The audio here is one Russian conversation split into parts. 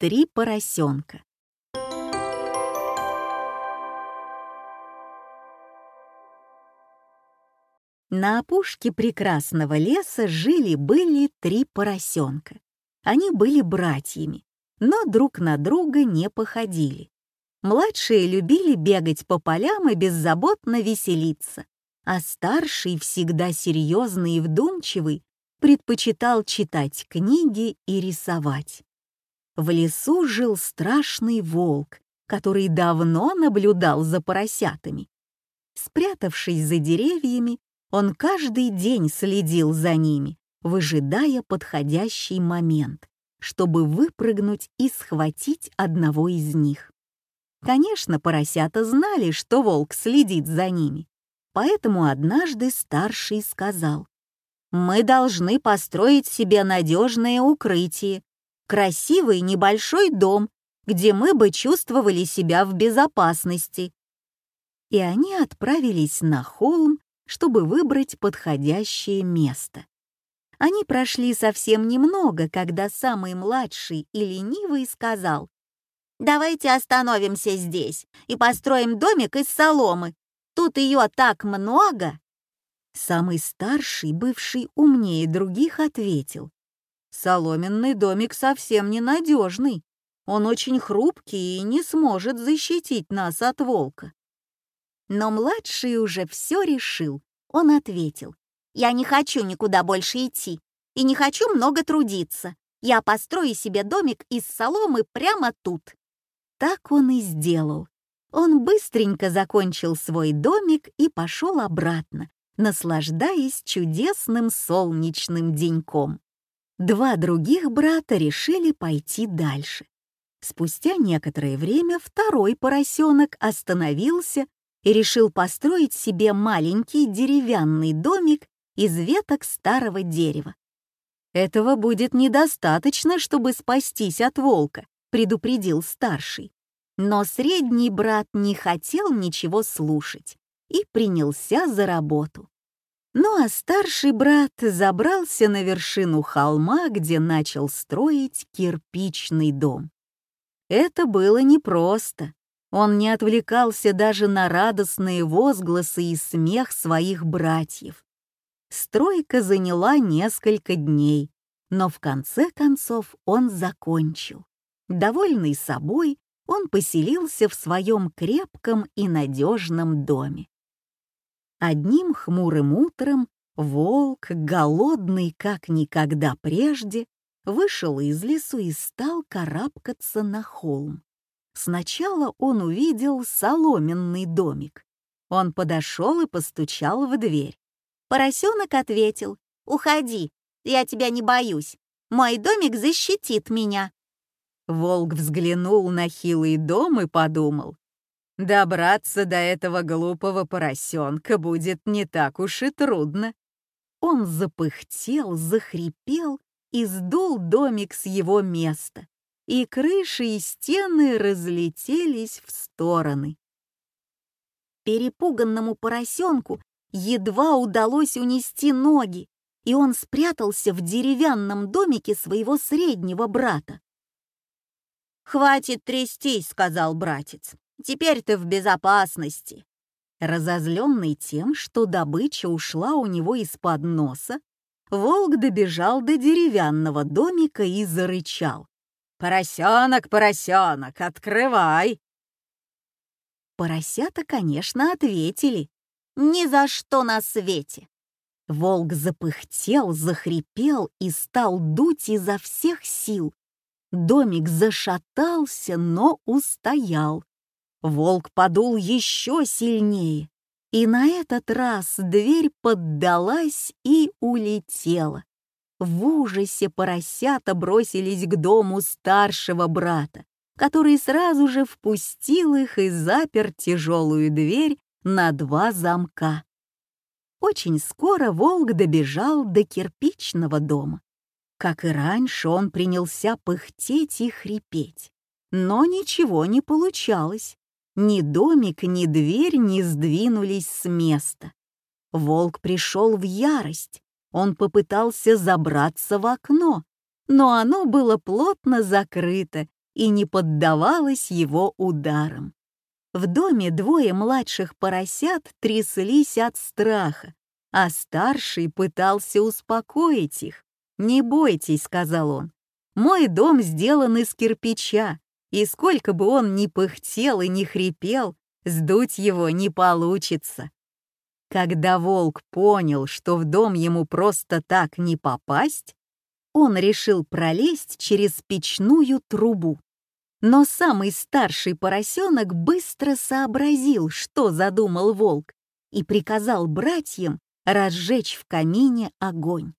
три поросенка. На опушке прекрасного леса жили-были три поросенка. Они были братьями, но друг на друга не походили. Младшие любили бегать по полям и беззаботно веселиться, а старший, всегда серьезный и вдумчивый, предпочитал читать книги и рисовать. В лесу жил страшный волк, который давно наблюдал за поросятами. Спрятавшись за деревьями, он каждый день следил за ними, выжидая подходящий момент, чтобы выпрыгнуть и схватить одного из них. Конечно, поросята знали, что волк следит за ними, поэтому однажды старший сказал, «Мы должны построить себе надежное укрытие, красивый небольшой дом, где мы бы чувствовали себя в безопасности». И они отправились на холм, чтобы выбрать подходящее место. Они прошли совсем немного, когда самый младший и ленивый сказал, «Давайте остановимся здесь и построим домик из соломы. Тут ее так много!» Самый старший, бывший умнее других, ответил, «Соломенный домик совсем ненадежный. Он очень хрупкий и не сможет защитить нас от волка. Но младший уже все решил. Он ответил, «Я не хочу никуда больше идти и не хочу много трудиться. Я построю себе домик из соломы прямо тут». Так он и сделал. Он быстренько закончил свой домик и пошел обратно, наслаждаясь чудесным солнечным деньком. Два других брата решили пойти дальше. Спустя некоторое время второй поросенок остановился и решил построить себе маленький деревянный домик из веток старого дерева. «Этого будет недостаточно, чтобы спастись от волка», — предупредил старший. Но средний брат не хотел ничего слушать и принялся за работу. Ну а старший брат забрался на вершину холма, где начал строить кирпичный дом. Это было непросто. Он не отвлекался даже на радостные возгласы и смех своих братьев. Стройка заняла несколько дней, но в конце концов он закончил. Довольный собой, он поселился в своем крепком и надежном доме. Одним хмурым утром волк, голодный как никогда прежде, вышел из лесу и стал карабкаться на холм. Сначала он увидел соломенный домик. Он подошел и постучал в дверь. Поросенок ответил, «Уходи, я тебя не боюсь. Мой домик защитит меня». Волк взглянул на хилый дом и подумал, «Добраться до этого глупого поросенка будет не так уж и трудно». Он запыхтел, захрипел и сдул домик с его места и крыши и стены разлетелись в стороны. Перепуганному поросенку едва удалось унести ноги, и он спрятался в деревянном домике своего среднего брата. «Хватит трястись», — сказал братец. «Теперь ты в безопасности». Разозленный тем, что добыча ушла у него из-под носа, волк добежал до деревянного домика и зарычал. «Поросенок, поросенок, открывай!» Поросята, конечно, ответили. «Ни за что на свете!» Волк запыхтел, захрипел и стал дуть изо всех сил. Домик зашатался, но устоял. Волк подул еще сильнее, и на этот раз дверь поддалась и улетела. В ужасе поросята бросились к дому старшего брата, который сразу же впустил их и запер тяжелую дверь на два замка. Очень скоро волк добежал до кирпичного дома. Как и раньше, он принялся пыхтеть и хрипеть. Но ничего не получалось. Ни домик, ни дверь не сдвинулись с места. Волк пришел в ярость. Он попытался забраться в окно, но оно было плотно закрыто, и не поддавалась его ударам. В доме двое младших поросят тряслись от страха, а старший пытался успокоить их. «Не бойтесь», — сказал он, — «мой дом сделан из кирпича, и сколько бы он ни пыхтел и ни хрипел, сдуть его не получится». Когда волк понял, что в дом ему просто так не попасть, он решил пролезть через печную трубу. Но самый старший поросенок быстро сообразил, что задумал волк, и приказал братьям разжечь в камине огонь.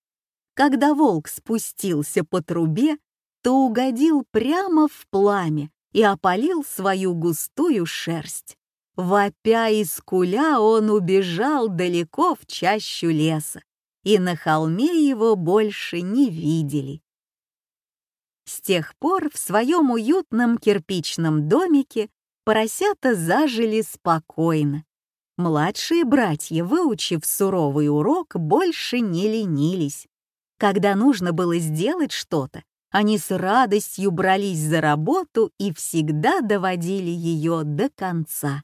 Когда волк спустился по трубе, то угодил прямо в пламя и опалил свою густую шерсть. Вопя и скуля он убежал далеко в чащу леса, и на холме его больше не видели. С тех пор в своем уютном кирпичном домике поросята зажили спокойно. Младшие братья, выучив суровый урок, больше не ленились. Когда нужно было сделать что-то, они с радостью брались за работу и всегда доводили ее до конца.